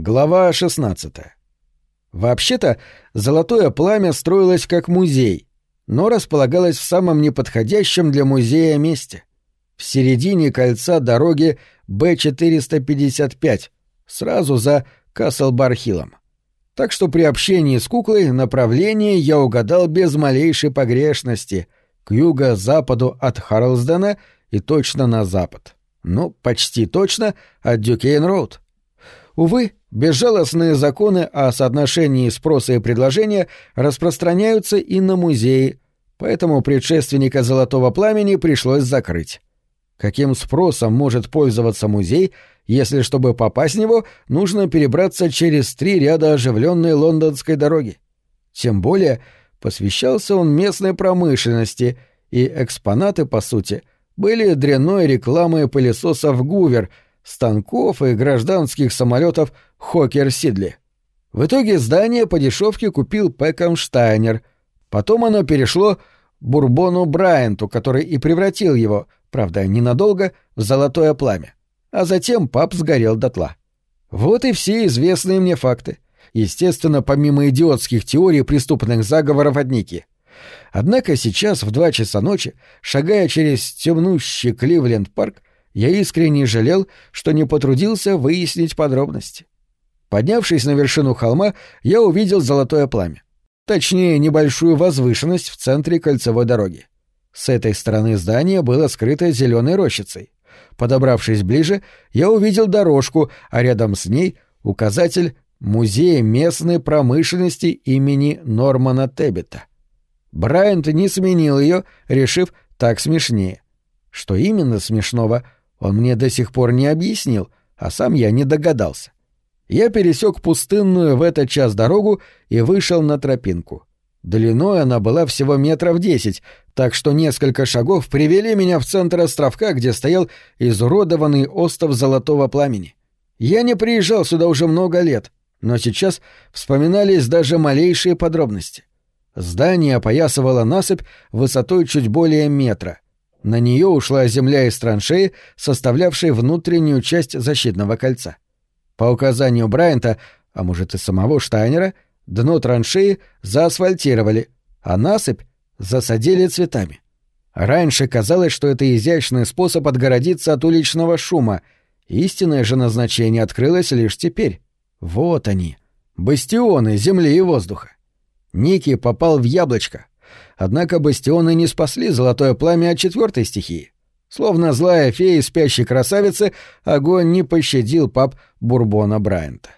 Глава 16. Вообще-то, золотое пламя строилось как музей, но располагалось в самом неподходящем для музея месте. В середине кольца дороги Б-455, сразу за Каслбархиллом. Так что при общении с куклой направление я угадал без малейшей погрешности к юго-западу от Харлсдена и точно на запад. Ну, почти точно от Дюкейн-Роуд. Увы, безжалостные законы о соотношении спроса и предложения распространяются и на музеи, поэтому предшественника «Золотого пламени» пришлось закрыть. Каким спросом может пользоваться музей, если, чтобы попасть в него, нужно перебраться через три ряда оживленной лондонской дороги? Тем более, посвящался он местной промышленности, и экспонаты, по сути, были дрянной рекламой пылесосов «Гувер», станков и гражданских самолетов Хокер Сидли. В итоге здание по дешевке купил Пэком Штайнер. Потом оно перешло Бурбону Брайанту, который и превратил его, правда, ненадолго, в золотое пламя. А затем пап сгорел дотла. Вот и все известные мне факты. Естественно, помимо идиотских теорий преступных заговоров от. Однако сейчас в два часа ночи, шагая через темнущий Кливленд-парк, я искренне жалел, что не потрудился выяснить подробности. Поднявшись на вершину холма, я увидел золотое пламя. Точнее, небольшую возвышенность в центре кольцевой дороги. С этой стороны здания было скрыто зеленой рощицей. Подобравшись ближе, я увидел дорожку, а рядом с ней — указатель Музея местной промышленности имени Нормана Теббета. Брайант не сменил ее, решив так смешнее. Что именно смешного — он мне до сих пор не объяснил, а сам я не догадался. Я пересек пустынную в этот час дорогу и вышел на тропинку. Длиной она была всего метров десять, так что несколько шагов привели меня в центр островка, где стоял изуродованный остов золотого пламени. Я не приезжал сюда уже много лет, но сейчас вспоминались даже малейшие подробности. Здание опоясывало насыпь высотой чуть более метра — на нее ушла земля из траншеи, составлявшей внутреннюю часть защитного кольца. По указанию Брайанта, а может и самого Штайнера, дно траншеи заасфальтировали, а насыпь засадили цветами. Раньше казалось, что это изящный способ отгородиться от уличного шума. Истинное же назначение открылось лишь теперь. Вот они, бастионы земли и воздуха. Ники попал в яблочко, Однако бастионы не спасли золотое пламя от четвертой стихии. Словно злая фея спящей красавицы, огонь не пощадил пап Бурбона Брайанта.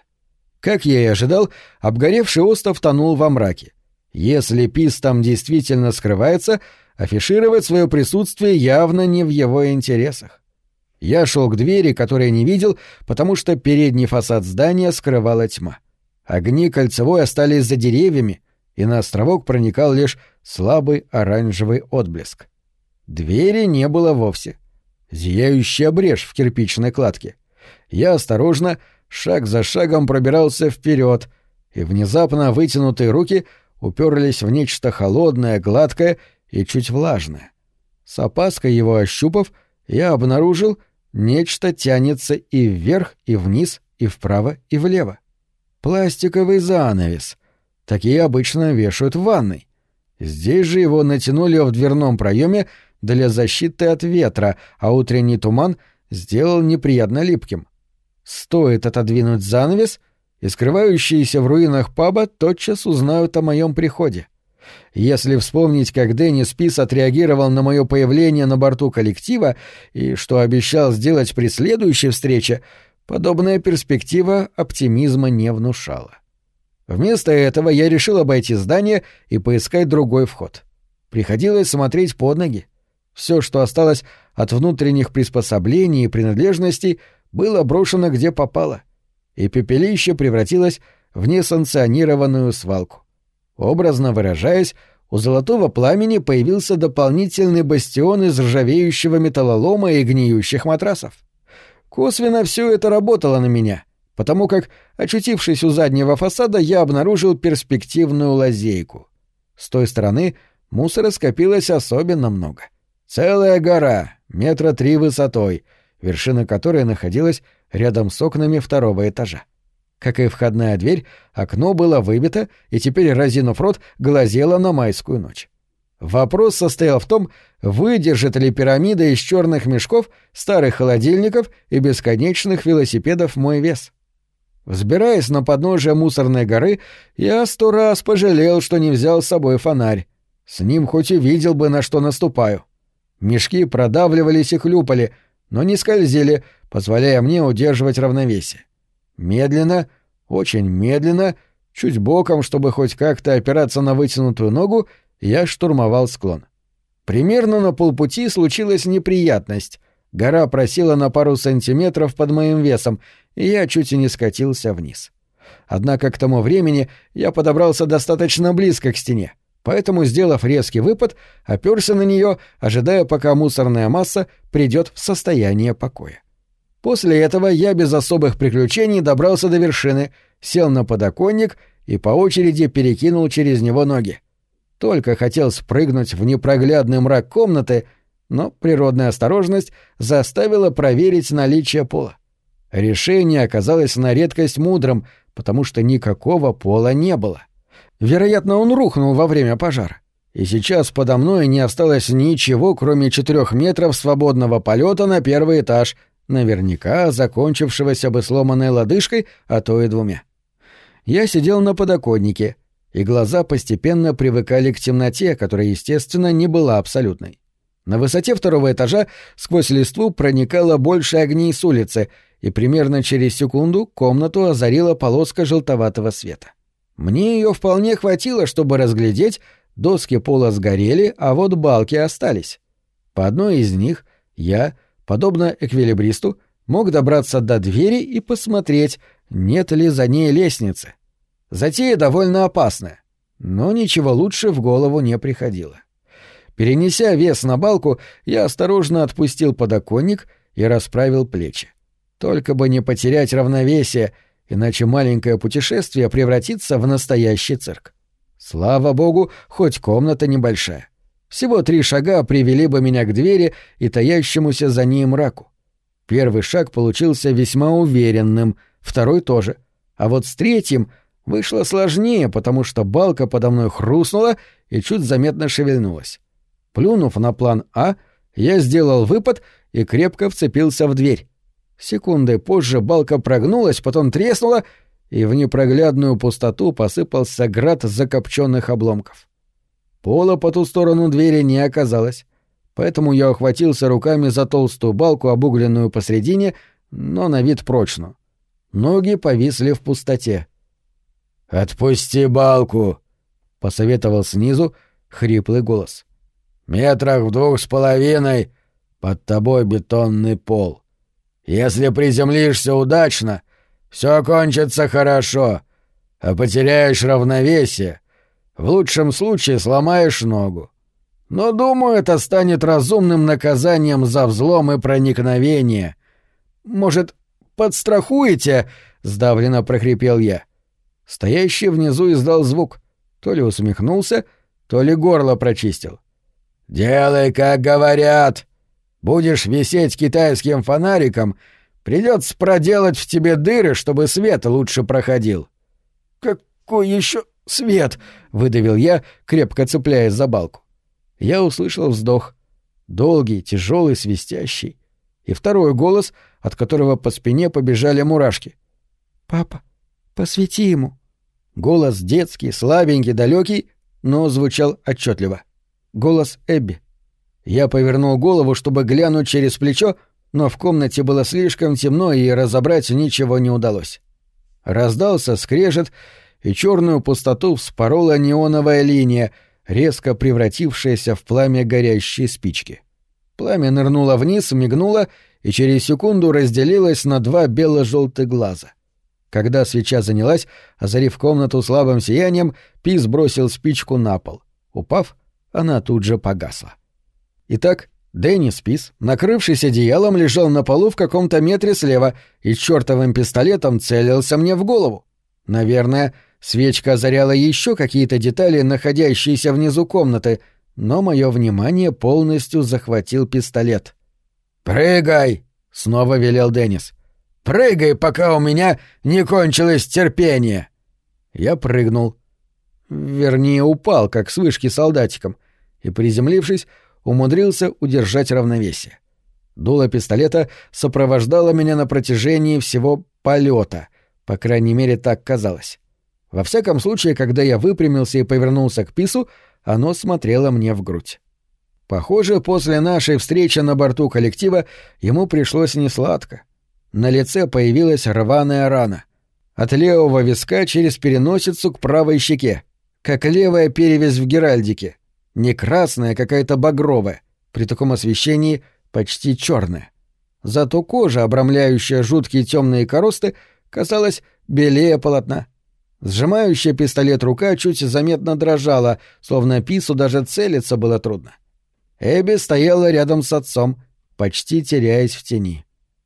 Как я и ожидал, обгоревший остров тонул во мраке. Если Пис там действительно скрывается, афишировать свое присутствие явно не в его интересах. Я шел к двери, которой не видел, потому что передний фасад здания скрывала тьма. Огни кольцевой остались за деревьями, и на островок проникал лишь слабый оранжевый отблеск. Двери не было вовсе. Зияющая брешь в кирпичной кладке. Я осторожно, шаг за шагом пробирался вперед, и внезапно вытянутые руки уперлись в нечто холодное, гладкое и чуть влажное. С опаской его ощупав, я обнаружил, нечто тянется и вверх, и вниз, и вправо, и влево. Пластиковый занавес. Такие обычно вешают в ванной. Здесь же его натянули в дверном проеме для защиты от ветра, а утренний туман сделал неприятно липким. Стоит отодвинуть занавес, и скрывающиеся в руинах паба тотчас узнают о моем приходе. Если вспомнить, как Деннис Пис отреагировал на мое появление на борту коллектива и что обещал сделать при следующей встрече, подобная перспектива оптимизма не внушала. Вместо этого я решил обойти здание и поискать другой вход. Приходилось смотреть под ноги. Все, что осталось от внутренних приспособлений и принадлежностей, было брошено где попало, и пепелище превратилось в несанкционированную свалку. Образно выражаясь, у золотого пламени появился дополнительный бастион из ржавеющего металлолома и гниющих матрасов. Косвенно все это работало на меня — потому как, очутившись у заднего фасада, я обнаружил перспективную лазейку. С той стороны мусора скопилось особенно много. Целая гора, метра три высотой, вершина которой находилась рядом с окнами второго этажа. Как и входная дверь, окно было выбито, и теперь, разинув рот, глазело на майскую ночь. Вопрос состоял в том, выдержит ли пирамида из черных мешков, старых холодильников и бесконечных велосипедов мой вес. Взбираясь на подножие мусорной горы, я сто раз пожалел, что не взял с собой фонарь. С ним хоть и видел бы, на что наступаю. Мешки продавливались и хлюпали, но не скользили, позволяя мне удерживать равновесие. Медленно, очень медленно, чуть боком, чтобы хоть как-то опираться на вытянутую ногу, я штурмовал склон. Примерно на полпути случилась неприятность. Гора просела на пару сантиметров под моим весом, и я чуть и не скатился вниз. Однако к тому времени я подобрался достаточно близко к стене, поэтому, сделав резкий выпад, оперся на нее, ожидая, пока мусорная масса придет в состояние покоя. После этого я без особых приключений добрался до вершины, сел на подоконник и по очереди перекинул через него ноги. Только хотел спрыгнуть в непроглядный мрак комнаты, но природная осторожность заставила проверить наличие пола. Решение оказалось на редкость мудрым, потому что никакого пола не было. Вероятно, он рухнул во время пожара. И сейчас подо мной не осталось ничего, кроме четырех метров свободного полета на первый этаж, наверняка закончившегося бы сломанной лодыжкой, а то и двумя. Я сидел на подоконнике, и глаза постепенно привыкали к темноте, которая, естественно, не была абсолютной. На высоте второго этажа сквозь листву проникало больше огней с улицы, и примерно через секунду комнату озарила полоска желтоватого света. Мне ее вполне хватило, чтобы разглядеть, доски пола сгорели, а вот балки остались. По одной из них я, подобно эквилибристу, мог добраться до двери и посмотреть, нет ли за ней лестницы. Затея довольно опасная, но ничего лучше в голову не приходило. Перенеся вес на балку, я осторожно отпустил подоконник и расправил плечи. Только бы не потерять равновесие, иначе маленькое путешествие превратится в настоящий цирк. Слава богу, хоть комната небольшая. Всего три шага привели бы меня к двери и таящемуся за ней мраку. Первый шаг получился весьма уверенным, второй тоже. А вот с третьим Вышло сложнее, потому что балка подо мной хрустнула и чуть заметно шевельнулась. Плюнув на план А, я сделал выпад и крепко вцепился в дверь. Секундой позже балка прогнулась, потом треснула, и в непроглядную пустоту посыпался град закопченных обломков. Пола по ту сторону двери не оказалось, поэтому я ухватился руками за толстую балку, обугленную посредине, но на вид прочную. Ноги повисли в пустоте. «Отпусти балку!» — посоветовал снизу хриплый голос. «Метрах в двух с половиной под тобой бетонный пол. Если приземлишься удачно, все кончится хорошо, а потеряешь равновесие, в лучшем случае сломаешь ногу. Но, думаю, это станет разумным наказанием за взлом и проникновение. Может, подстрахуете?» — сдавленно прохрипел я. Стоящий внизу издал звук. То ли усмехнулся, то ли горло прочистил. «Делай, как говорят. Будешь висеть китайским фонариком, придется проделать в тебе дыры, чтобы свет лучше проходил». «Какой еще свет?» — выдавил я, крепко цепляясь за балку. Я услышал вздох. Долгий, тяжелый, свистящий. И второй голос, от которого по спине побежали мурашки. «Папа, посвети ему». Голос детский, слабенький, далекий, но звучал отчетливо. Голос Эбби. Я повернул голову, чтобы глянуть через плечо, но в комнате было слишком темно, и разобрать ничего не удалось. Раздался скрежет, и черную пустоту вспорола неоновая линия, резко превратившаяся в пламя горящей спички. Пламя нырнуло вниз, мигнуло и через секунду разделилось на два бело-желтых глаза. Когда свеча занялась, озарив комнату слабым сиянием, Пис бросил спичку на пол. Упав, она тут же погасла. Итак, Деннис Пис, накрывшись одеялом, лежал на полу в каком-то метре слева и чертовым пистолетом целился мне в голову. Наверное, свечка озаряла еще какие-то детали, находящиеся внизу комнаты, но мое внимание полностью захватил пистолет. «Прыгай!» — снова велел Деннис. Прыгай, пока у меня не кончилось терпение!» Я прыгнул. Вернее, упал, как с вышки солдатиком, и, приземлившись, умудрился удержать равновесие. Дуло пистолета сопровождало меня на протяжении всего полета, по крайней мере, так казалось. Во всяком случае, когда я выпрямился и повернулся к пису, оно смотрело мне в грудь. Похоже, после нашей встречи на борту коллектива ему пришлось несладко. На лице появилась рваная рана. От левого виска через переносицу к правой щеке, как левая перевязь в геральдике. Не красная, какая-то багровая, при таком освещении почти черная. Зато кожа, обрамляющая жуткие темные коросты, казалась белее полотна. Сжимающая пистолет рука чуть заметно дрожала, словно пису даже целиться было трудно. Эбби стояла рядом с отцом, почти теряясь в тени.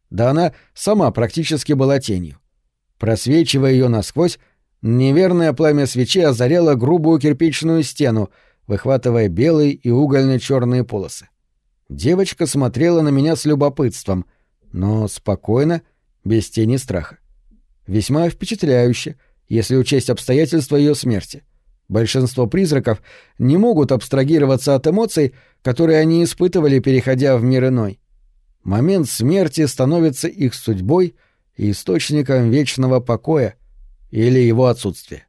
Да она сама практически была тенью. Просвечивая ее насквозь, неверное пламя свечи озаряло грубую кирпичную стену, выхватывая белые и угольно-черные полосы. Девочка смотрела на меня с любопытством, но спокойно, без тени страха. Весьма впечатляюще, если учесть обстоятельства ее смерти. Большинство призраков не могут абстрагироваться от эмоций, которые они испытывали, переходя в мир иной. Момент смерти становится их судьбой и источником вечного покоя или его отсутствия.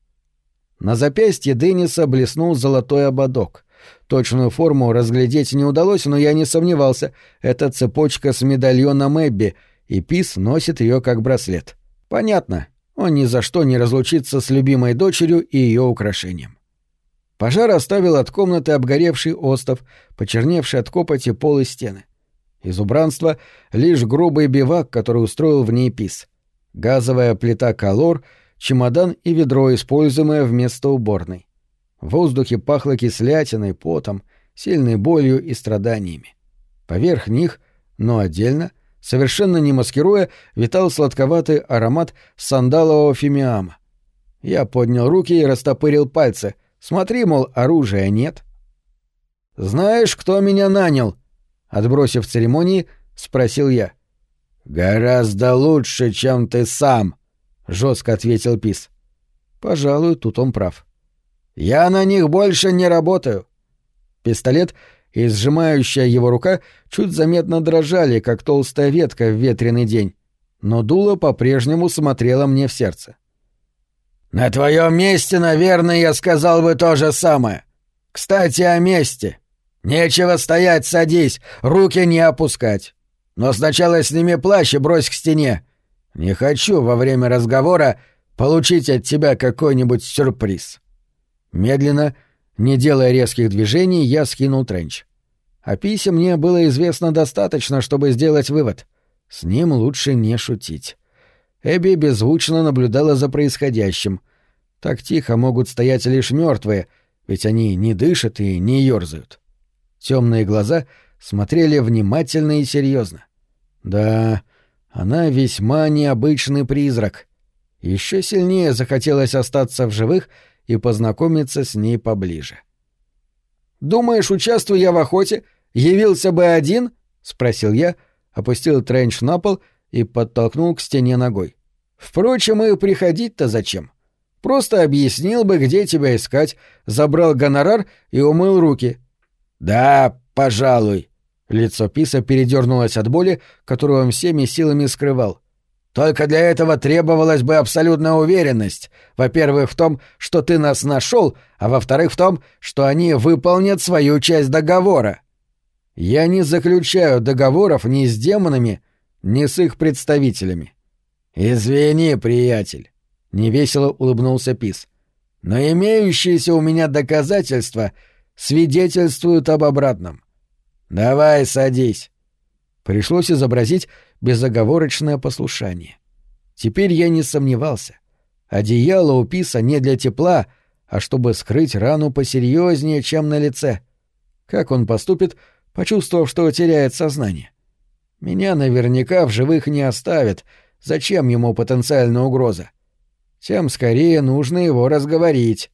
На запястье Денниса блеснул золотой ободок. Точную форму разглядеть не удалось, но я не сомневался. Это цепочка с медальоном Эбби, и Пис носит ее как браслет. Понятно, он ни за что не разлучится с любимой дочерью и ее украшением. Пожар оставил от комнаты обгоревший остов, почерневший от копоти пол и стены. Из убранства лишь грубый бивак, который устроил в ней Пис. Газовая плита колор, чемодан и ведро, используемое вместо уборной. В воздухе пахло кислятиной, потом, сильной болью и страданиями. Поверх них, но отдельно, совершенно не маскируя, витал сладковатый аромат сандалового фимиама. Я поднял руки и растопырил пальцы. Смотри, мол, оружия нет. «Знаешь, кто меня нанял?» Отбросив церемонии, спросил я. «Гораздо лучше, чем ты сам», — жестко ответил Пис. «Пожалуй, тут он прав». «Я на них больше не работаю». Пистолет и сжимающая его рука чуть заметно дрожали, как толстая ветка в ветреный день, но дуло по-прежнему смотрело мне в сердце. «На твоем месте, наверное, я сказал бы то же самое. Кстати, о месте. Нечего стоять, садись, руки не опускать. Но сначала сними плащ и брось к стене. Не хочу во время разговора получить от тебя какой-нибудь сюрприз». Медленно, не делая резких движений, я скинул тренч. О писе мне было известно достаточно, чтобы сделать вывод. С ним лучше не шутить. Эбби беззвучно наблюдала за происходящим. Так тихо могут стоять лишь мертвые, ведь они не дышат и не ерзают. Темные глаза смотрели внимательно и серьезно. Да, она весьма необычный призрак. Еще сильнее захотелось остаться в живых и познакомиться с ней поближе. «Думаешь, участвуя я в охоте, явился бы один?» — спросил я, опустил тренч на пол и подтолкнул к стене ногой. «Впрочем, и приходить-то зачем? Просто объяснил бы, где тебя искать, забрал гонорар и умыл руки». «Да, пожалуй». Лицо Писа передернулось от боли, которую он всеми силами скрывал. Только для этого требовалась бы абсолютная уверенность. Во-первых, в том, что ты нас нашел, а во-вторых, в том, что они выполнят свою часть договора. Я не заключаю договоров ни с демонами, ни с их представителями. Извини, приятель, невесело улыбнулся Пис. Но имеющиеся у меня доказательства свидетельствуют об обратном. Давай садись. Пришлось изобразить безоговорочное послушание. Теперь я не сомневался. Одеяло у Писа не для тепла, а чтобы скрыть рану посерьезнее, чем на лице. Как он поступит, почувствовав, что теряет сознание? Меня наверняка в живых не оставят. Зачем ему потенциальная угроза? Тем скорее нужно его разговорить.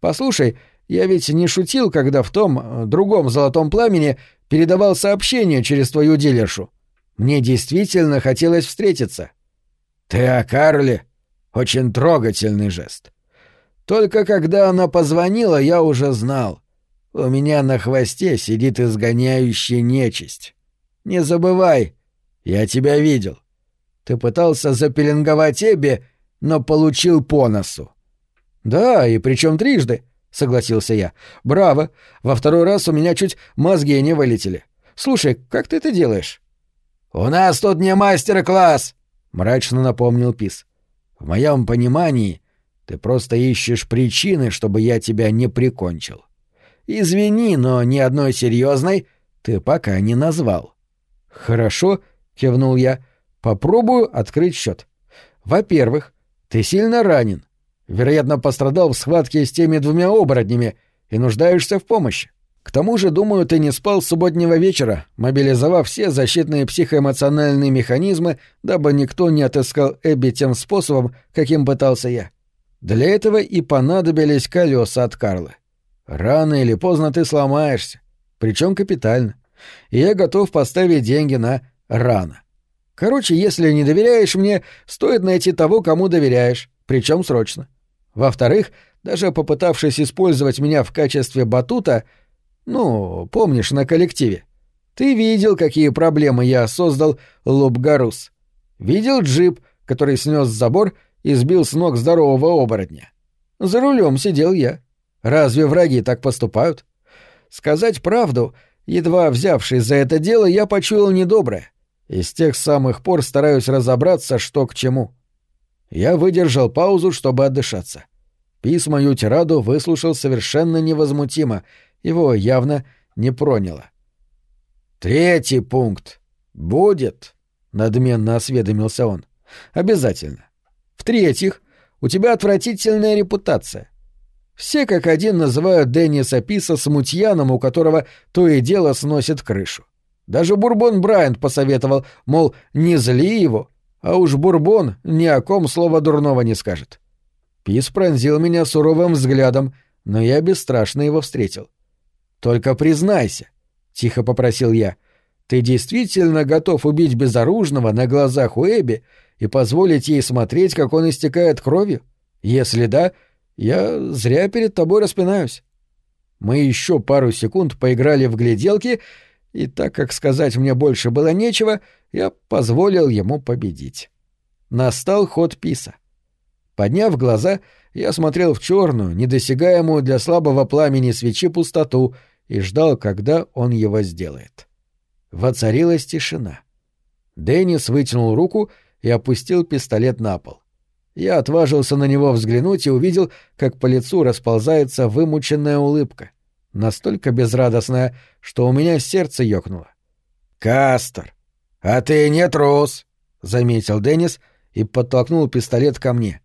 Послушай, я ведь не шутил, когда в том, э, другом золотом пламени передавал сообщение через твою дилершу. Мне действительно хотелось встретиться. «Ты о Карле?» Очень трогательный жест. Только когда она позвонила, я уже знал. У меня на хвосте сидит изгоняющая нечисть. Не забывай, я тебя видел. Ты пытался запеленговать Эбби, но получил по носу. Да, и причем трижды, согласился я. Браво. Во второй раз у меня чуть мозги не вылетели. Слушай, как ты это делаешь? У нас тут не мастер-класс, мрачно напомнил Пис. В моем понимании, ты просто ищешь причины, чтобы я тебя не прикончил. Извини, но ни одной серьезной ты пока не назвал. Хорошо, кивнул я. Попробую открыть счет. Во-первых, ты сильно ранен. Вероятно, пострадал в схватке с теми двумя оборотнями и нуждаешься в помощи. К тому же, думаю, ты не спал субботнего вечера, мобилизовав все защитные психоэмоциональные механизмы, дабы никто не отыскал Эбби тем способом, каким пытался я. Для этого и понадобились колеса от Карлы. Рано или поздно ты сломаешься, причем капитально. И я готов поставить деньги на «рано». Короче, если не доверяешь мне, стоит найти того, кому доверяешь, причем срочно. Во-вторых, даже попытавшись использовать меня в качестве батута, ну, помнишь, на коллективе. Ты видел, какие проблемы я создал Лобгарус. Видел джип, который снес забор и сбил с ног здорового оборотня. За рулем сидел я. Разве враги так поступают? Сказать правду, едва взявшись за это дело, я почуял недоброе. И с тех самых пор стараюсь разобраться, что к чему. Я выдержал паузу, чтобы отдышаться. Пис мою тираду выслушал совершенно невозмутимо — его явно не проняло. «Третий пункт. Будет?» — надменно осведомился он. «Обязательно. В-третьих, у тебя отвратительная репутация. Все как один называют Денниса Писа смутьяном, у которого то и дело сносит крышу. Даже Бурбон Брайант посоветовал, мол, не зли его, а уж Бурбон ни о ком слова дурного не скажет. Пис пронзил меня суровым взглядом, но я бесстрашно его встретил. «Только признайся», — тихо попросил я, — «ты действительно готов убить безоружного на глазах у Эбби и позволить ей смотреть, как он истекает кровью? Если да, я зря перед тобой распинаюсь». Мы еще пару секунд поиграли в гляделки, и так как сказать мне больше было нечего, я позволил ему победить. Настал ход писа. Подняв глаза, я смотрел в черную, недосягаемую для слабого пламени свечи пустоту и ждал, когда он его сделает. Воцарилась тишина. Деннис вытянул руку и опустил пистолет на пол. Я отважился на него взглянуть и увидел, как по лицу расползается вымученная улыбка, настолько безрадостная, что у меня сердце ёкнуло. «Кастер, а ты не трус!» — заметил Деннис и подтолкнул пистолет ко мне.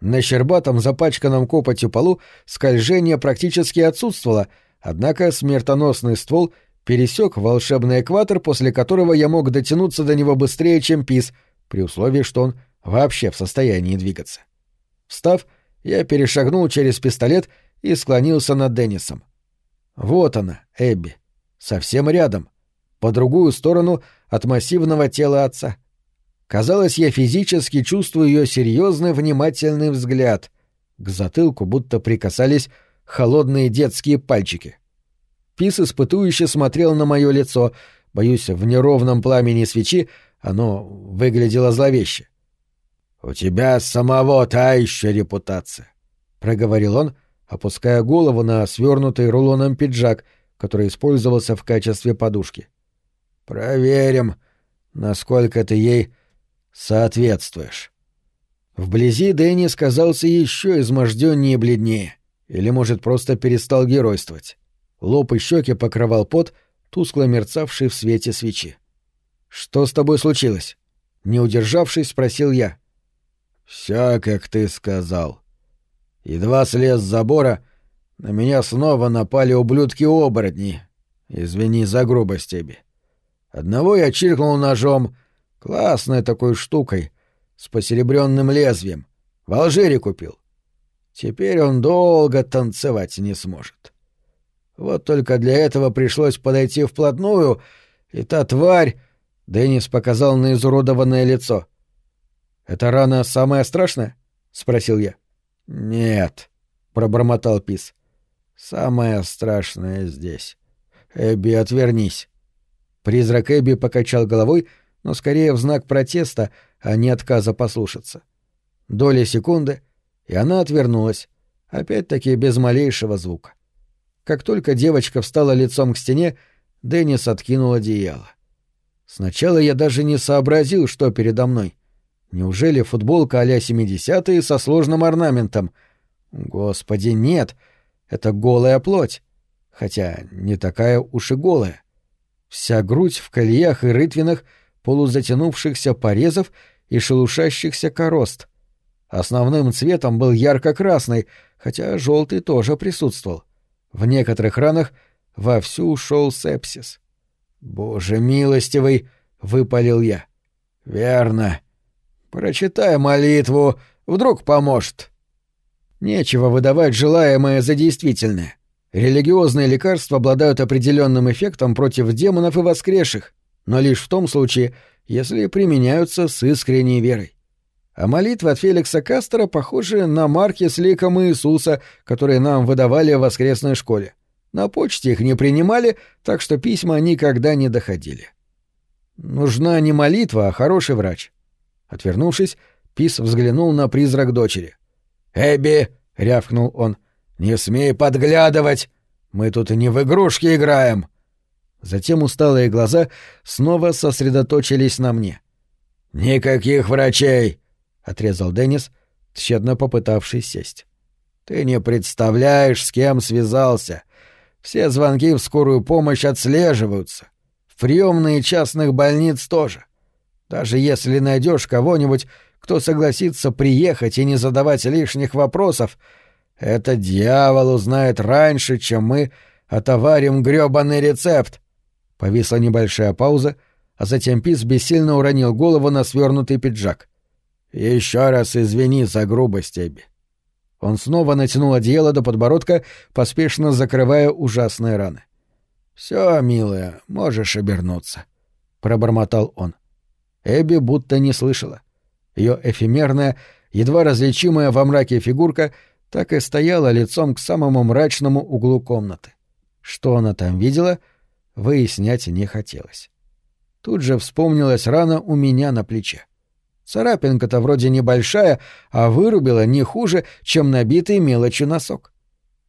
На щербатом, запачканном копотью полу скольжение практически отсутствовало, однако смертоносный ствол пересек волшебный экватор, после которого я мог дотянуться до него быстрее, чем пис, при условии, что он вообще в состоянии двигаться. Встав, я перешагнул через пистолет и склонился над Деннисом. Вот она, Эбби, совсем рядом, по другую сторону от массивного тела отца — Казалось, я физически чувствую ее серьезный, внимательный взгляд. К затылку будто прикасались холодные детские пальчики. Пис испытующе смотрел на мое лицо. Боюсь, в неровном пламени свечи оно выглядело зловеще. «У тебя самого та еще репутация», — проговорил он, опуская голову на свернутый рулоном пиджак, который использовался в качестве подушки. «Проверим, насколько ты ей соответствуешь. Вблизи Дэнни сказался еще изможденнее и бледнее. Или, может, просто перестал геройствовать. Лоб и щеки покрывал пот, тускло мерцавший в свете свечи. «Что с тобой случилось?» Не удержавшись, спросил я. «Все, как ты сказал. Едва слез с забора, на меня снова напали ублюдки-оборотни. Извини за грубость тебе. Одного я чиркнул ножом, Классной такой штукой, с посеребренным лезвием. В Алжире купил. Теперь он долго танцевать не сможет. Вот только для этого пришлось подойти вплотную, и та тварь... Деннис показал на изуродованное лицо. «Это рана самая страшная?» — спросил я. «Нет», — пробормотал Пис. «Самое страшное здесь. Эбби, отвернись». Призрак Эбби покачал головой, но скорее в знак протеста, а не отказа послушаться. Доля секунды, и она отвернулась, опять-таки без малейшего звука. Как только девочка встала лицом к стене, Деннис откинул одеяло. Сначала я даже не сообразил, что передо мной. Неужели футболка а-ля 70-е со сложным орнаментом? Господи, нет, это голая плоть. Хотя не такая уж и голая. Вся грудь в колеях и рытвинах полузатянувшихся порезов и шелушащихся корост. Основным цветом был ярко-красный, хотя желтый тоже присутствовал. В некоторых ранах вовсю ушел сепсис. «Боже милостивый!» — выпалил я. «Верно. Прочитай молитву, вдруг поможет». Нечего выдавать желаемое за действительное. Религиозные лекарства обладают определенным эффектом против демонов и воскресших, но лишь в том случае, если применяются с искренней верой. А молитвы от Феликса Кастера похожи на марки с ликом Иисуса, которые нам выдавали в воскресной школе. На почте их не принимали, так что письма никогда не доходили. Нужна не молитва, а хороший врач. Отвернувшись, Пис взглянул на призрак дочери. «Эбби!» — рявкнул он. «Не смей подглядывать! Мы тут не в игрушки играем!» Затем усталые глаза снова сосредоточились на мне. «Никаких врачей! отрезал Деннис, тщетно попытавшись сесть. Ты не представляешь, с кем связался. Все звонки в скорую помощь отслеживаются. В приемные частных больниц тоже. Даже если найдешь кого-нибудь, кто согласится приехать и не задавать лишних вопросов, этот дьявол узнает раньше, чем мы отоварим грёбаный рецепт. Повисла небольшая пауза, а затем Пис бессильно уронил голову на свернутый пиджак. Еще раз извини за грубость, Эбби. Он снова натянул одеяло до подбородка, поспешно закрывая ужасные раны. Все, милая, можешь обернуться, пробормотал он. Эбби будто не слышала. Ее эфемерная, едва различимая во мраке фигурка так и стояла лицом к самому мрачному углу комнаты. Что она там видела, выяснять не хотелось. Тут же вспомнилась рана у меня на плече. Царапинка-то вроде небольшая, а вырубила не хуже, чем набитый мелочью носок.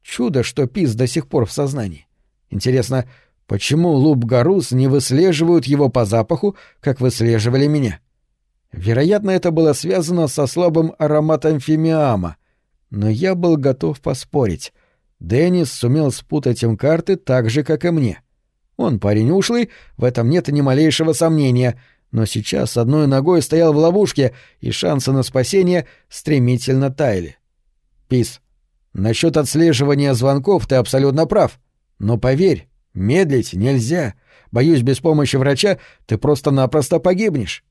Чудо, что Пис до сих пор в сознании. Интересно, почему Луб-Гарус не выслеживают его по запаху, как выслеживали меня? Вероятно, это было связано со слабым ароматом фимиама, но я был готов поспорить. Деннис сумел спутать им карты так же, как и мне. Он парень ушлый, в этом нет ни малейшего сомнения — но сейчас одной ногой стоял в ловушке, и шансы на спасение стремительно таяли. Пис, насчет отслеживания звонков ты абсолютно прав. Но поверь, медлить нельзя. Боюсь, без помощи врача ты просто-напросто погибнешь.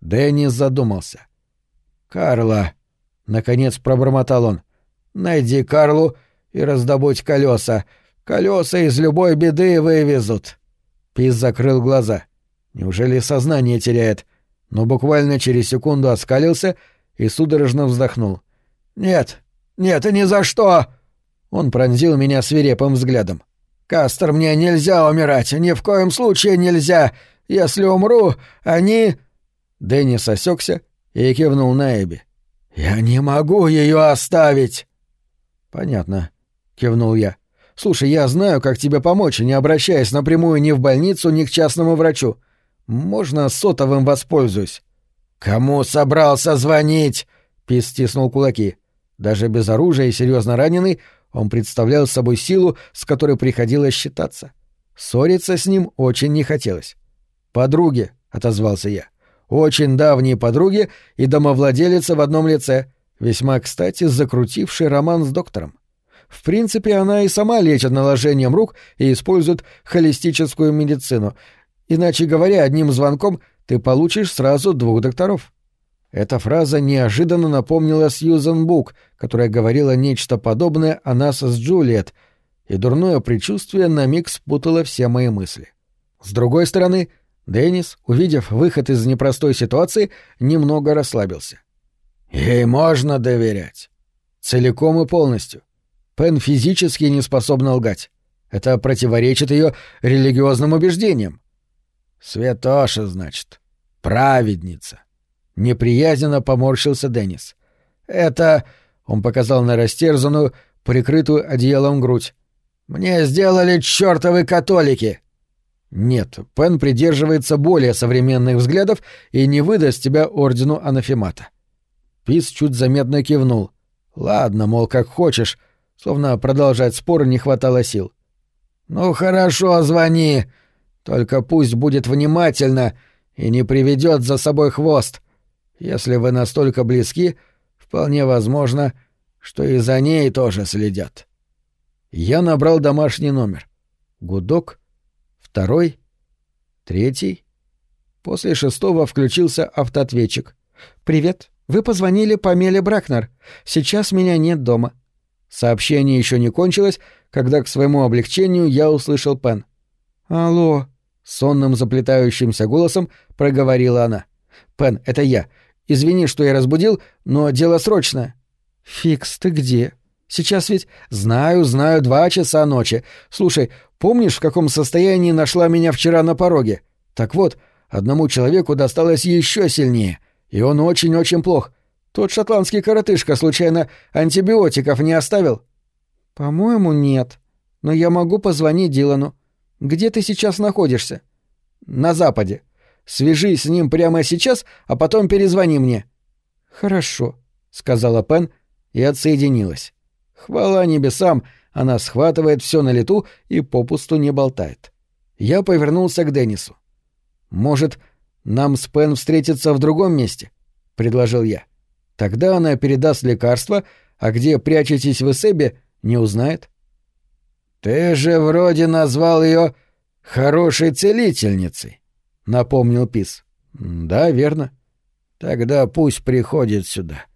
Деннис задумался. «Карла», — наконец пробормотал он, — «найди Карлу и раздобудь колеса. Колеса из любой беды вывезут». Пис закрыл глаза. — Неужели сознание теряет? Но буквально через секунду оскалился и судорожно вздохнул. «Нет, нет, и ни за что!» Он пронзил меня свирепым взглядом. «Кастер, мне нельзя умирать, ни в коем случае нельзя! Если умру, они...» Деннис осекся и кивнул на Эбби. «Я не могу ее оставить!» «Понятно», — кивнул я. «Слушай, я знаю, как тебе помочь, не обращаясь напрямую ни в больницу, ни к частному врачу. Можно сотовым воспользуюсь. Кому собрался звонить? Пис стиснул кулаки. Даже без оружия и серьезно раненый, он представлял собой силу, с которой приходилось считаться. Ссориться с ним очень не хотелось. «Подруги», — отозвался я. «Очень давние подруги и домовладелица в одном лице, весьма кстати закрутивший роман с доктором. В принципе, она и сама лечит наложением рук и использует холистическую медицину, Иначе говоря, одним звонком ты получишь сразу двух докторов. Эта фраза неожиданно напомнила Сьюзен Бук, которая говорила нечто подобное о нас с Джулиет, и дурное предчувствие на миг спутало все мои мысли. С другой стороны, Деннис, увидев выход из непростой ситуации, немного расслабился. Ей можно доверять. Целиком и полностью. Пен физически не способна лгать. Это противоречит ее религиозным убеждениям. Святоша, значит. Праведница. Неприязненно поморщился Деннис. Это... Он показал на растерзанную, прикрытую одеялом грудь. «Мне сделали чертовы католики!» «Нет, Пен придерживается более современных взглядов и не выдаст тебя ордену анафемата». Пис чуть заметно кивнул. «Ладно, мол, как хочешь», словно продолжать спор не хватало сил. «Ну хорошо, звони. Только пусть будет внимательно и не приведет за собой хвост. Если вы настолько близки, вполне возможно, что и за ней тоже следят». Я набрал домашний номер. Гудок, второй, третий. После шестого включился автоответчик. «Привет. Вы позвонили по Меле Бракнер. Сейчас меня нет дома». Сообщение еще не кончилось, когда к своему облегчению я услышал Пен. «Алло», — сонным заплетающимся голосом проговорила она. «Пен, это я. Извини, что я разбудил, но дело срочное». «Фикс, ты где?» «Сейчас ведь...» «Знаю, знаю, два часа ночи. Слушай, помнишь, в каком состоянии нашла меня вчера на пороге? Так вот, одному человеку досталось еще сильнее, и он очень-очень плох. Тот шотландский коротышка, случайно, антибиотиков не оставил?» «По-моему, нет. Но я могу позвонить Дилану. Где ты сейчас находишься?» «На западе. Свяжись с ним прямо сейчас, а потом перезвони мне». «Хорошо», — сказала Пен и отсоединилась. Хвала небесам, она схватывает все на лету и попусту не болтает. Я повернулся к Деннису. «Может, нам с Пен встретиться в другом месте?» — предложил я. — Тогда она передаст лекарство, а где прячетесь вы Эбби, не узнает. «Ты же вроде назвал ее хорошей целительницей», — напомнил Пис. «Да, верно». «Тогда пусть приходит сюда».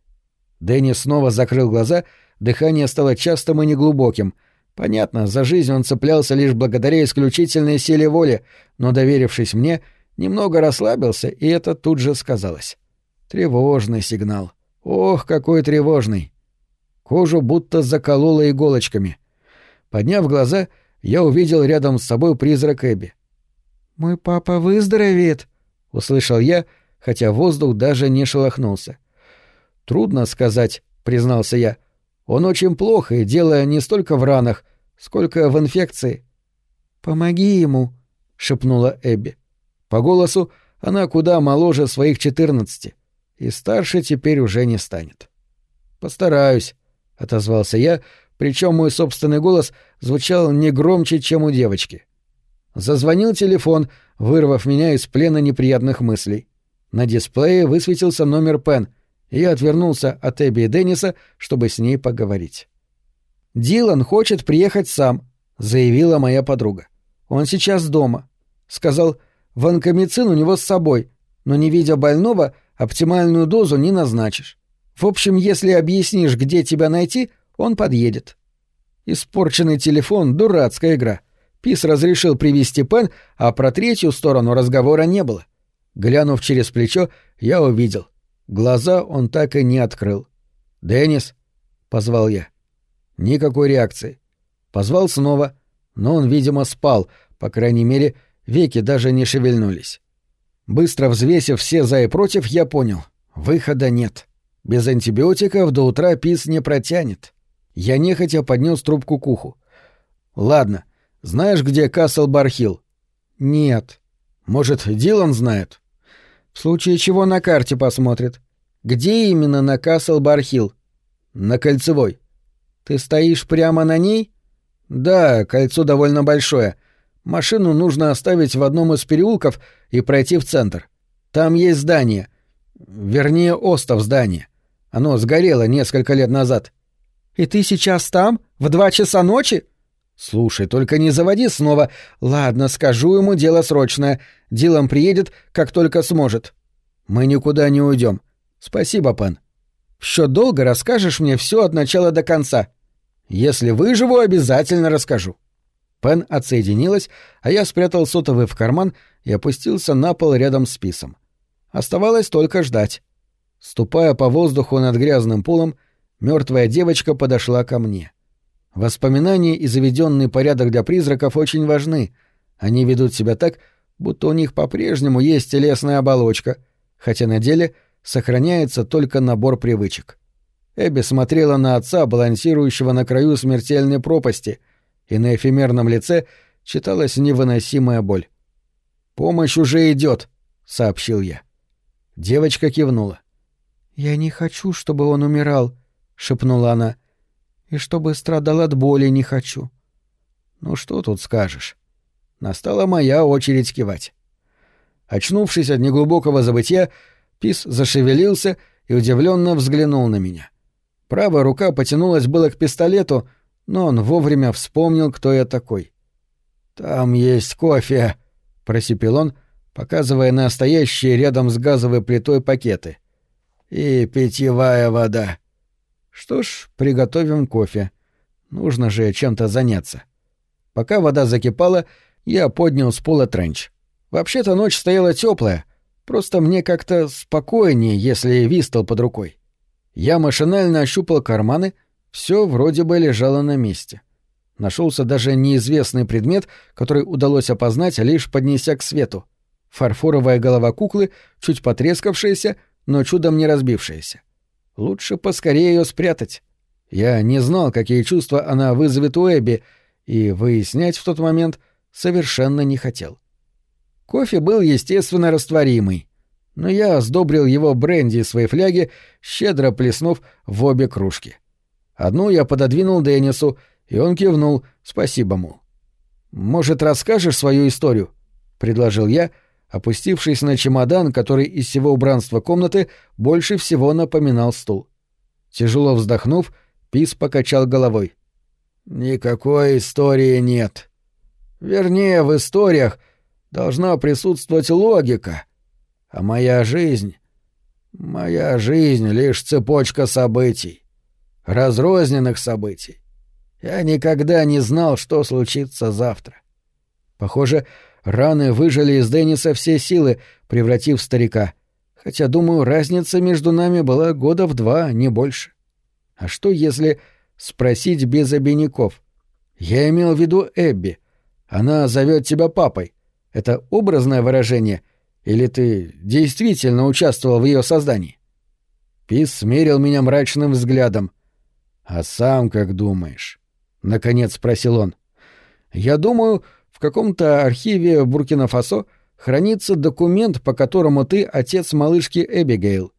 Дэнни снова закрыл глаза, дыхание стало частым и неглубоким. Понятно, за жизнь он цеплялся лишь благодаря исключительной силе воли, но, доверившись мне, немного расслабился, и это тут же сказалось. Тревожный сигнал. Ох, какой тревожный! Кожу будто закололо иголочками. Подняв глаза, я увидел рядом с собой призрак Эбби. «Мой папа выздоровеет!» — услышал я, хотя воздух даже не шелохнулся. «Трудно сказать», — признался я. «Он очень плохо, и дело не столько в ранах, сколько в инфекции». «Помоги ему», — шепнула Эбби. По голосу она куда моложе своих четырнадцати и старше теперь уже не станет. «Постараюсь», — отозвался я, причем мой собственный голос звучал не громче, чем у девочки. Зазвонил телефон, вырвав меня из плена неприятных мыслей. На дисплее высветился номер Пен, и отвернулся от Эбби и Денниса, чтобы с ней поговорить. «Дилан хочет приехать сам», — заявила моя подруга. «Он сейчас дома». Сказал, ванкомицин у него с собой, но, не видя больного, Оптимальную дозу не назначишь. В общем, если объяснишь, где тебя найти, он подъедет. Испорченный телефон — дурацкая игра. Пис разрешил привести Пен, а про третью сторону разговора не было. Глянув через плечо, я увидел. Глаза он так и не открыл. «Деннис?» — позвал я. Никакой реакции. Позвал снова, но он, видимо, спал, по крайней мере, веки даже не шевельнулись. Быстро взвесив все за и против, я понял — выхода нет. Без антибиотиков до утра пис не протянет. Я нехотя поднес трубку к уху. «Ладно. Знаешь, где Касл Бархил?» «Нет». «Может, Дилан знает?» «В случае чего на карте посмотрит. Где именно на Касл Бархил?» «На Кольцевой». «Ты стоишь прямо на ней?» «Да, кольцо довольно большое. Машину нужно оставить в одном из переулков и пройти в центр. Там есть здание. Вернее, остов здания. Оно сгорело несколько лет назад. И ты сейчас там? В два часа ночи? Слушай, только не заводи снова. Ладно, скажу ему дело срочное. Дилан приедет, как только сможет. Мы никуда не уйдем. Спасибо, пан. Еще долго расскажешь мне все от начала до конца. Если выживу, обязательно расскажу. Пен отсоединилась, а я спрятал сотовый в карман и опустился на пол рядом с списом. Оставалось только ждать. Ступая по воздуху над грязным полом, мертвая девочка подошла ко мне. Воспоминания и заведенный порядок для призраков очень важны. Они ведут себя так, будто у них по-прежнему есть телесная оболочка, хотя на деле сохраняется только набор привычек. Эбби смотрела на отца, балансирующего на краю смертельной пропасти, и на эфемерном лице читалась невыносимая боль. «Помощь уже идет, сообщил я. Девочка кивнула. «Я не хочу, чтобы он умирал», — шепнула она. «И чтобы страдал от боли не хочу». «Ну что тут скажешь?» Настала моя очередь кивать. Очнувшись от неглубокого забытия, Пис зашевелился и удивленно взглянул на меня. Правая рука потянулась было к пистолету, но он вовремя вспомнил, кто я такой. «Там есть кофе», — просипел он, показывая на стоящие рядом с газовой плитой пакеты. «И питьевая вода». Что ж, приготовим кофе. Нужно же чем-то заняться. Пока вода закипала, я поднял с пола тренч. Вообще-то ночь стояла теплая, просто мне как-то спокойнее, если вистол под рукой. Я машинально ощупал карманы, все вроде бы лежало на месте. Нашелся даже неизвестный предмет, который удалось опознать, лишь поднеся к свету. Фарфоровая голова куклы, чуть потрескавшаяся, но чудом не разбившаяся. Лучше поскорее ее спрятать. Я не знал, какие чувства она вызовет у Эбби, и выяснять в тот момент совершенно не хотел. Кофе был, естественно, растворимый, но я сдобрил его бренди из своей фляги, щедро плеснув в обе кружки. Одну я пододвинул Деннису, и он кивнул «спасибо, мол». «Может, расскажешь свою историю?» — предложил я, опустившись на чемодан, который из всего убранства комнаты больше всего напоминал стул. Тяжело вздохнув, Пис покачал головой. «Никакой истории нет. Вернее, в историях должна присутствовать логика, а моя жизнь... Моя жизнь — лишь цепочка событий, разрозненных событий. Я никогда не знал, что случится завтра. Похоже, раны выжили из Денниса все силы, превратив старика. Хотя, думаю, разница между нами была года в два, не больше. А что, если спросить без обиняков? Я имел в виду Эбби. Она зовет тебя папой. Это образное выражение? Или ты действительно участвовал в ее создании? Пис смерил меня мрачным взглядом. «А сам как думаешь?» — наконец спросил он. «Я думаю, в каком-то архиве Буркина-Фасо хранится документ, по которому ты отец малышки Эбигейл.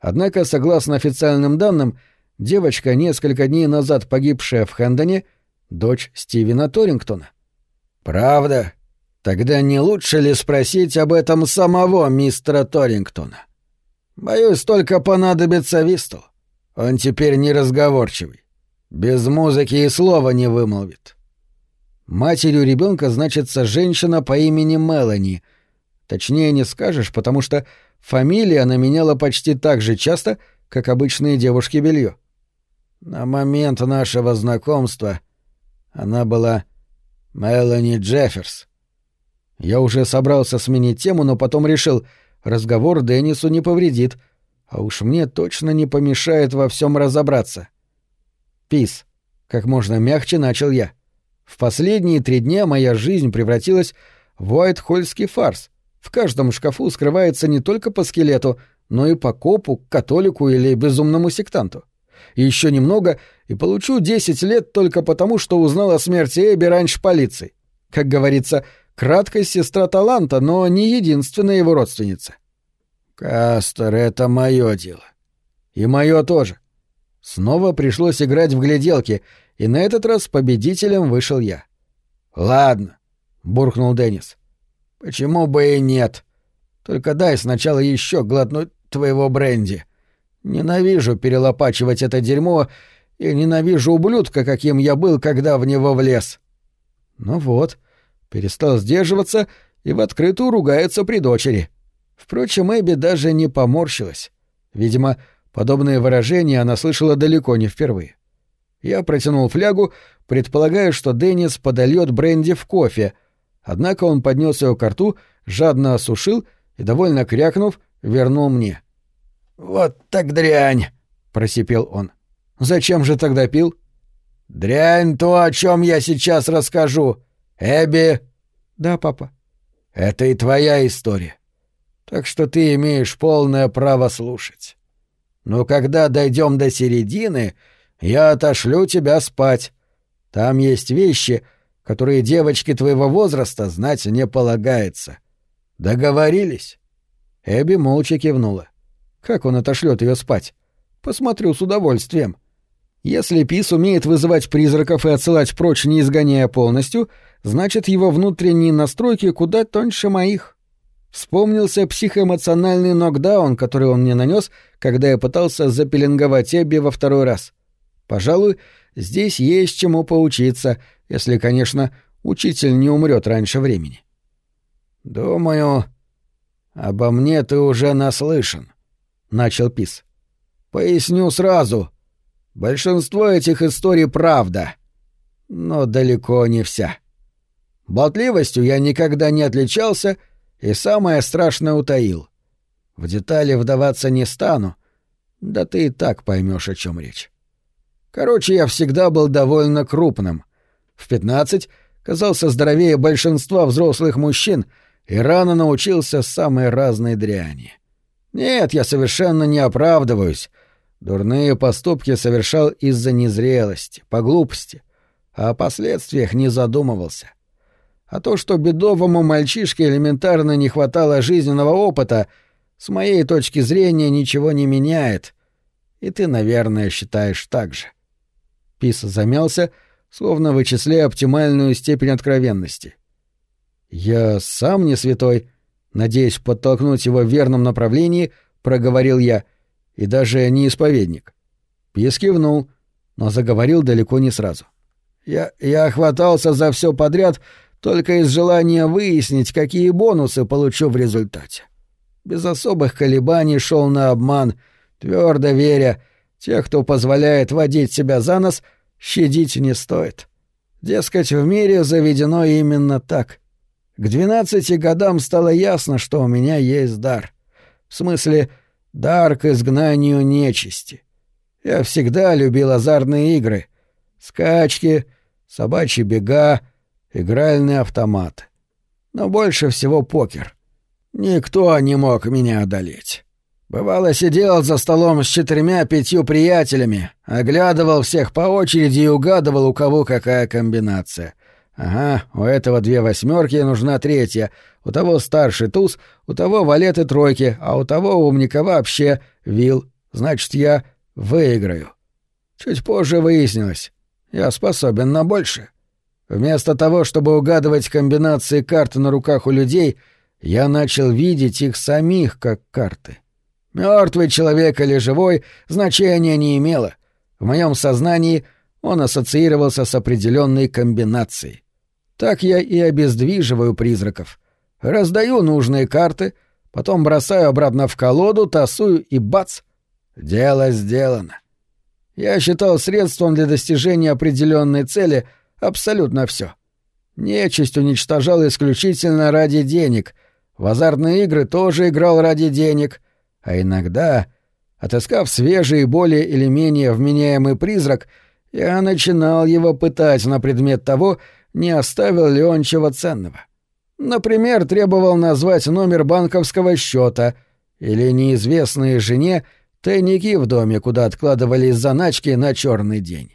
Однако, согласно официальным данным, девочка, несколько дней назад погибшая в Хэндоне, дочь Стивена Торингтона». «Правда?» Тогда не лучше ли спросить об этом самого мистера Торингтона? Боюсь, только понадобится Вистл. Он теперь неразговорчивый. Без музыки и слова не вымолвит. Матерью ребенка значится женщина по имени Мелани. Точнее не скажешь, потому что фамилия она меняла почти так же часто, как обычные девушки белье. На момент нашего знакомства она была Мелани Джефферс. Я уже собрался сменить тему, но потом решил, разговор Деннису не повредит, а уж мне точно не помешает во всем разобраться. Пис, как можно мягче начал я. В последние три дня моя жизнь превратилась в уайтхольский фарс. В каждом шкафу скрывается не только по скелету, но и по копу, католику или безумному сектанту. Еще немного, и получу 10 лет только потому, что узнал о смерти Эбби раньше полиции. Как говорится, Краткость сестра таланта, но не единственная его родственница. Кастер, это мое дело. И мое тоже. Снова пришлось играть в гляделки, и на этот раз победителем вышел я. Ладно, буркнул Деннис. Почему бы и нет? Только дай сначала еще глотнуть твоего бренди. Ненавижу перелопачивать это дерьмо и ненавижу ублюдка, каким я был, когда в него влез. Ну вот, перестал сдерживаться и в открытую ругается при дочери. Впрочем, Эбби даже не поморщилась. Видимо, подобные выражения она слышала далеко не впервые. Я протянул флягу, предполагая, что Деннис подольет бренди в кофе, однако он поднес ее к рту, жадно осушил и, довольно крякнув, вернул мне. Вот так дрянь!» — просипел он. «Зачем же тогда пил?» «Дрянь то, о чем я сейчас расскажу. Эбби...» «Да, папа». «Это и твоя история. Так что ты имеешь полное право слушать. Но когда дойдем до середины, я отошлю тебя спать. Там есть вещи, которые девочке твоего возраста знать не полагается. Договорились?» Эбби молча кивнула. «Как он отошлет ее спать? Посмотрю с удовольствием». Если Пис умеет вызывать призраков и отсылать прочь, не изгоняя полностью, значит, его внутренние настройки куда тоньше моих. Вспомнился психоэмоциональный нокдаун, который он мне нанес, когда я пытался запеленговать Эбби во второй раз. Пожалуй, здесь есть чему поучиться, если, конечно, учитель не умрет раньше времени. «Думаю, обо мне ты уже наслышан», — начал Пис. «Поясню сразу. Большинство этих историй правда, но далеко не вся. Болтливостью я никогда не отличался и самое страшное утаил. В детали вдаваться не стану, да ты и так поймешь, о чем речь. Короче, я всегда был довольно крупным. В пятнадцать казался здоровее большинства взрослых мужчин и рано научился самой разной дряни. Нет, я совершенно не оправдываюсь. Дурные поступки совершал из-за незрелости, по глупости, а о последствиях не задумывался. А то, что бедовому мальчишке элементарно не хватало жизненного опыта, с моей точки зрения ничего не меняет. И ты, наверное, считаешь так же. Пис замялся, словно вычисляя оптимальную степень откровенности. «Я сам не святой», надеясь подтолкнуть его в верном направлении, проговорил я, и даже не исповедник. Пис кивнул, но заговорил далеко не сразу. «Я, я хватался за все подряд только из желания выяснить, какие бонусы получу в результате. Без особых колебаний шел на обман, твердо веря, тех, кто позволяет водить себя за нос, щадить не стоит. Дескать, в мире заведено именно так. К двенадцати годам стало ясно, что у меня есть дар. В смысле, дар к изгнанию нечисти. Я всегда любил азартные игры. Скачки, собачьи бега, игральные автоматы. Но больше всего покер. Никто не мог меня одолеть. Бывало, сидел за столом с четырьмя-пятью приятелями, оглядывал всех по очереди и угадывал, у кого какая комбинация. Ага, у этого две восьмерки, нужна третья. У того старший туз, у того валеты тройки, а у того умника вообще вил. Значит, я выиграю. Чуть позже выяснилось, я способен на больше. Вместо того, чтобы угадывать комбинации карт на руках у людей, я начал видеть их самих как карты. Мертвый человек или живой значения не имело. В моем сознании он ассоциировался с определенной комбинацией. Так я и обездвиживаю призраков. Раздаю нужные карты, потом бросаю обратно в колоду, тасую и бац! Дело сделано. Я считал средством для достижения определенной цели абсолютно все. Нечисть уничтожал исключительно ради денег. В азартные игры тоже играл ради денег — а иногда, отыскав свежий более или менее вменяемый призрак, я начинал его пытать на предмет того, не оставил ли он чего ценного. Например, требовал назвать номер банковского счета или неизвестной жене тайники в доме, куда откладывались заначки на черный день.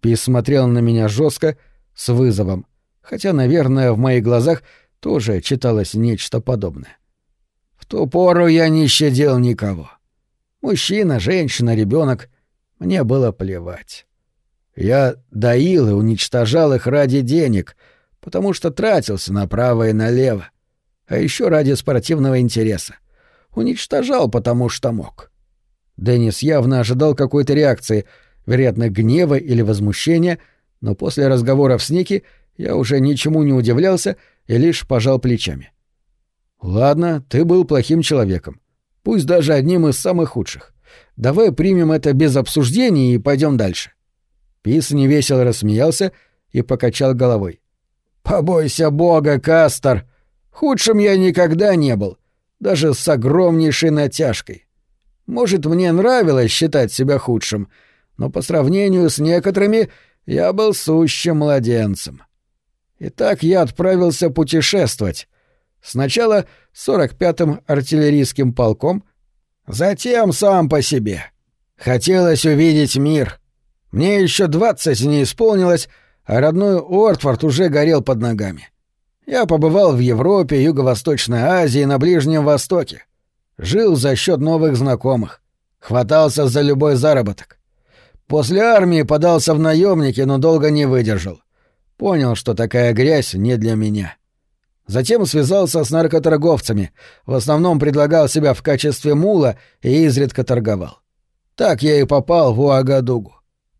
Пис смотрел на меня жестко, с вызовом, хотя, наверное, в моих глазах тоже читалось нечто подобное. В ту пору я не щадил никого. Мужчина, женщина, ребенок. Мне было плевать. Я доил и уничтожал их ради денег, потому что тратился направо и налево. А еще ради спортивного интереса. Уничтожал, потому что мог. Деннис явно ожидал какой-то реакции, вероятно, гнева или возмущения, но после разговоров с Ники я уже ничему не удивлялся и лишь пожал плечами. Ладно, ты был плохим человеком. Пусть даже одним из самых худших. Давай примем это без обсуждений и пойдем дальше. Пис невесело рассмеялся и покачал головой. Побойся бога, Кастер. Худшим я никогда не был, даже с огромнейшей натяжкой. Может, мне нравилось считать себя худшим, но по сравнению с некоторыми я был сущим младенцем. Итак, я отправился путешествовать. Сначала 45-м артиллерийским полком, затем сам по себе. Хотелось увидеть мир. Мне еще двадцать не исполнилось, а родной Ортфорд уже горел под ногами. Я побывал в Европе, Юго-Восточной Азии, на Ближнем Востоке. Жил за счет новых знакомых. Хватался за любой заработок. После армии подался в наемники, но долго не выдержал. Понял, что такая грязь не для меня. Затем связался с наркоторговцами, в основном предлагал себя в качестве мула и изредка торговал. Так я и попал в Уагадугу.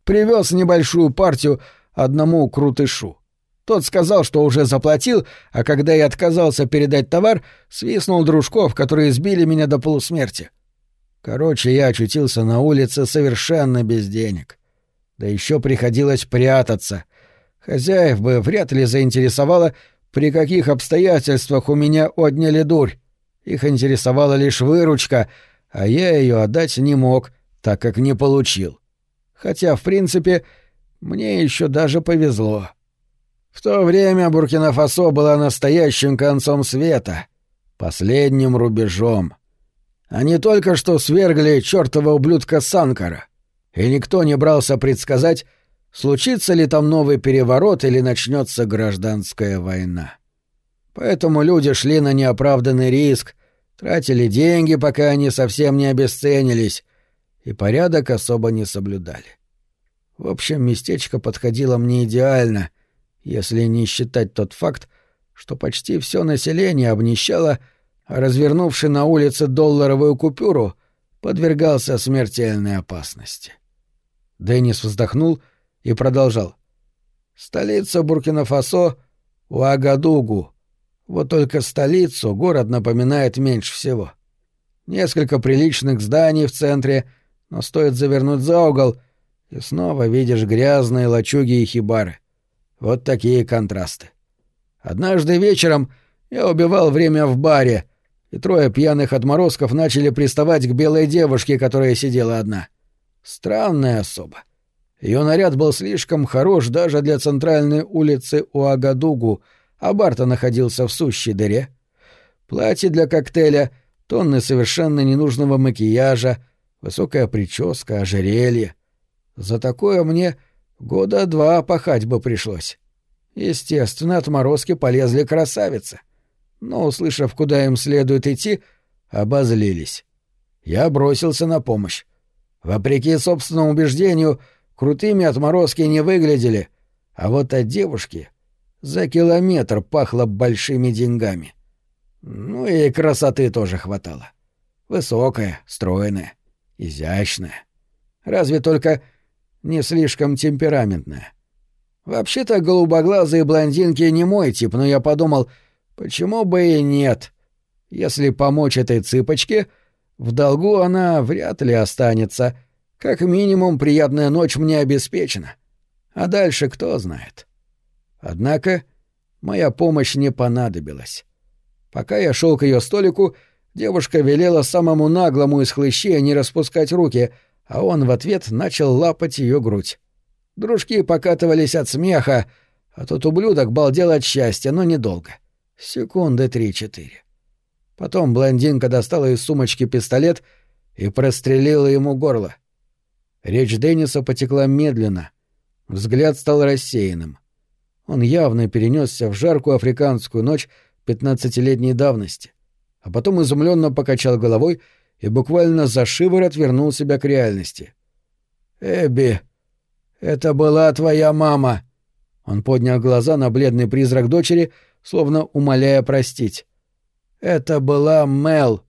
Привез небольшую партию одному крутышу. Тот сказал, что уже заплатил, а когда я отказался передать товар, свистнул дружков, которые сбили меня до полусмерти. Короче, я очутился на улице совершенно без денег. Да еще приходилось прятаться. Хозяев бы вряд ли заинтересовало, при каких обстоятельствах у меня отняли дурь. Их интересовала лишь выручка, а я ее отдать не мог, так как не получил. Хотя, в принципе, мне еще даже повезло. В то время Буркина-Фасо была настоящим концом света, последним рубежом. Они только что свергли чертова ублюдка Санкара, и никто не брался предсказать, случится ли там новый переворот или начнется гражданская война. Поэтому люди шли на неоправданный риск, тратили деньги, пока они совсем не обесценились, и порядок особо не соблюдали. В общем, местечко подходило мне идеально, если не считать тот факт, что почти все население обнищало, а развернувший на улице долларовую купюру подвергался смертельной опасности. Деннис вздохнул продолжал. «Столица Буркина-Фасо — Уагадугу. Вот только столицу город напоминает меньше всего. Несколько приличных зданий в центре — но стоит завернуть за угол, и снова видишь грязные лачуги и хибары. Вот такие контрасты. Однажды вечером я убивал время в баре, и трое пьяных отморозков начали приставать к белой девушке, которая сидела одна. Странная особа. Ее наряд был слишком хорош даже для центральной улицы Уагадугу, а бар-то находился в сущей дыре. Платье для коктейля, тонны совершенно ненужного макияжа — высокая прическа, ожерелье. За такое мне года два пахать бы пришлось. Естественно, отморозки полезли красавицы. Но, услышав, куда им следует идти, обозлились. Я бросился на помощь. Вопреки собственному убеждению, крутыми отморозки не выглядели, а вот от девушки за километр пахло большими деньгами. Ну и красоты тоже хватало. Высокая, стройная изящная. Разве только не слишком темпераментная. Вообще-то голубоглазые блондинки не мой тип, но я подумал, почему бы и нет. Если помочь этой цыпочке, в долгу она вряд ли останется. Как минимум, приятная ночь мне обеспечена. А дальше кто знает. Однако моя помощь не понадобилась. Пока я шел к ее столику, Девушка велела самому наглому из хлыщей не распускать руки, а он в ответ начал лапать ее грудь. Дружки покатывались от смеха, а тот ублюдок балдел от счастья, но недолго. Секунды три-четыре. Потом блондинка достала из сумочки пистолет и прострелила ему горло. Речь Денниса потекла медленно. Взгляд стал рассеянным. Он явно перенесся в жаркую африканскую ночь пятнадцатилетней давности а потом изумленно покачал головой и буквально за шиворот вернул себя к реальности. «Эбби, это была твоя мама!» Он поднял глаза на бледный призрак дочери, словно умоляя простить. «Это была Мел!»